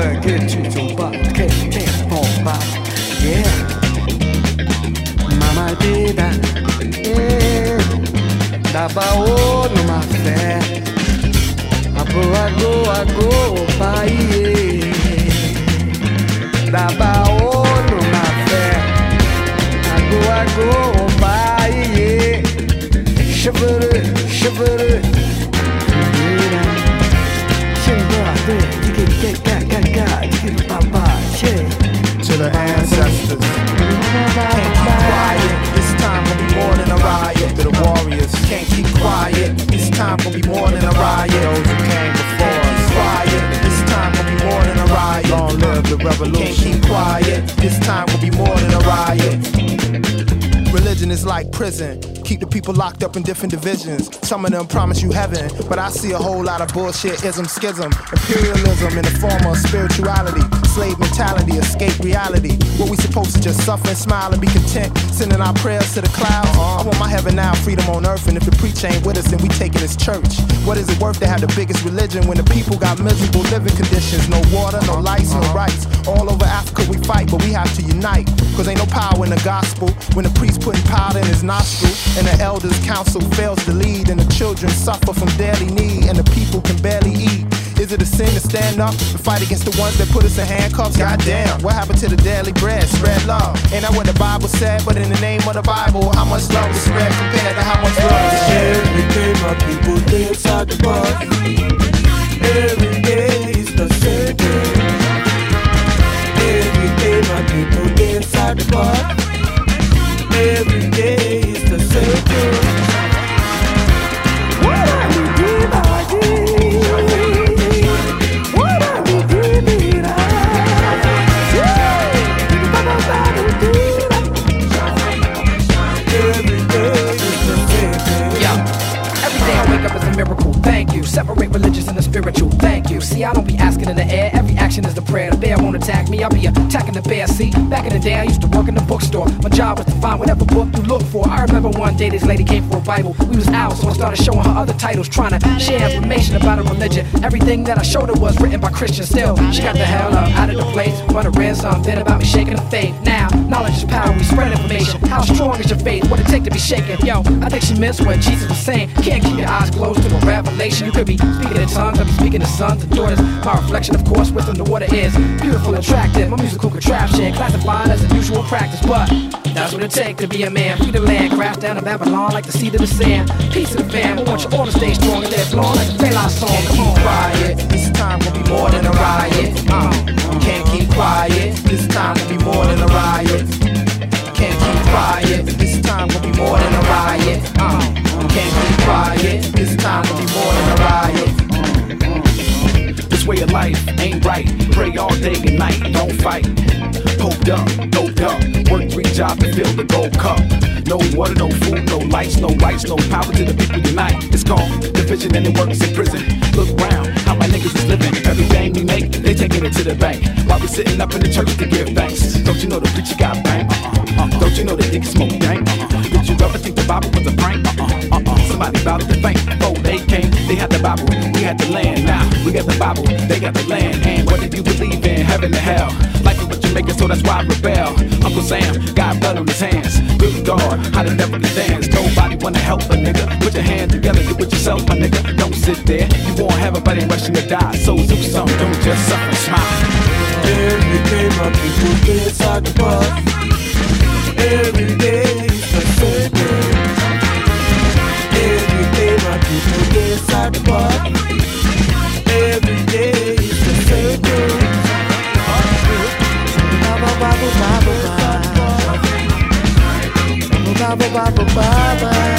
boy, get you some butt, get that on back, yeah. Mama vida, yeah. Dá baô numa fé, a boa goa goa, pai, yeah. Dá baô numa fé, a goa goa, pai, yeah. Chevere, chevere, chevere. Chegou a ver, que que que que the ancestors. Can't keep quiet, This time will be more than a riot. To the warriors, can't keep quiet, This time will be more than a riot. Those who came before us, quiet, This time will be more than a riot. Long live the revolution. Can't keep quiet, this time will be more than a riot up in different divisions. Some of them promise you heaven, but I see a whole lot of bullshit, ism, schism, imperialism in the form of spirituality, slave mentality, escape reality. What we supposed to just suffer and smile and be content, sending our prayers to the clouds. I want my heaven now, freedom on earth, and if the preach ain't with us, then we take it as church. What is it worth to have the biggest religion when the people got miserable living conditions? No water, no lights, no rights. All fight, but we have to unite. Cause ain't no power in the gospel when the priest putting powder in his nostril and the elders council fails to lead and the children suffer from daily need and the people can barely eat. Is it a sin to stand up and fight against the ones that put us in handcuffs? Goddamn, what happened to the daily bread? Spread love. Ain't that what the Bible said? But in the name of the Bible, how much love is spread compared to how much love is shared? Every day my people inside the bus. Every I don't me. I'll be attacking the bear. See, back in the day, I used to work in the bookstore. My job was to find whatever book you look for. I remember one day this lady came for a Bible. We was out, so I started showing her other titles, trying to share information about a religion. Everything that I showed her was written by Christians. Still, she got the hell up out of the place. Wondering something about me shaking the faith. Now, knowledge is power. We spread information. How strong is your faith? What it take to be shaken? Yo, I think she missed what Jesus was saying. Can't keep your eyes closed to the revelation. You could be speaking in tongues. I be speaking to sons and daughters. My reflection, of course, with them, the water is beautiful, attractive. My musical contraption, classified as a usual practice, but that's what it takes to be a man. Free the land, crash down to Babylon like the seed of the sand. Peace of the fam, I want you all to stay strong and live long like the Fela song. Come on. quiet. This time will be more than a riot. Ain't right. Pray all day and night, don't fight. Poked up, doped up. Work three jobs to fill the gold cup. No water, no food, no lights, no rights, no power to the people unite. It's called division and it works in prison. Look round, how my niggas is living. Everything we make, they taking it to the bank. While we sitting up in the church to give thanks. Don't you know the preacher got bang? Uh-uh, uh, don't you know the nigga smoke dank? Uh-uh. Did you ever think the Bible was a prank? Uh-uh, uh-uh. Somebody about to faint. Oh, they came, they had the Bible, we had the land. We got the Bible, they got the land. And what did you believe in? Heaven or hell? Life is what you make it, so that's why I rebel. Uncle Sam got blood on his hands. Good God, how the devil can dance. Nobody wanna help a nigga. Put your hands together, do it yourself, my nigga. Don't sit there. You won't have a buddy rushing to die. So do something, don't just suffer smile. Every day my people inside the bus. Down.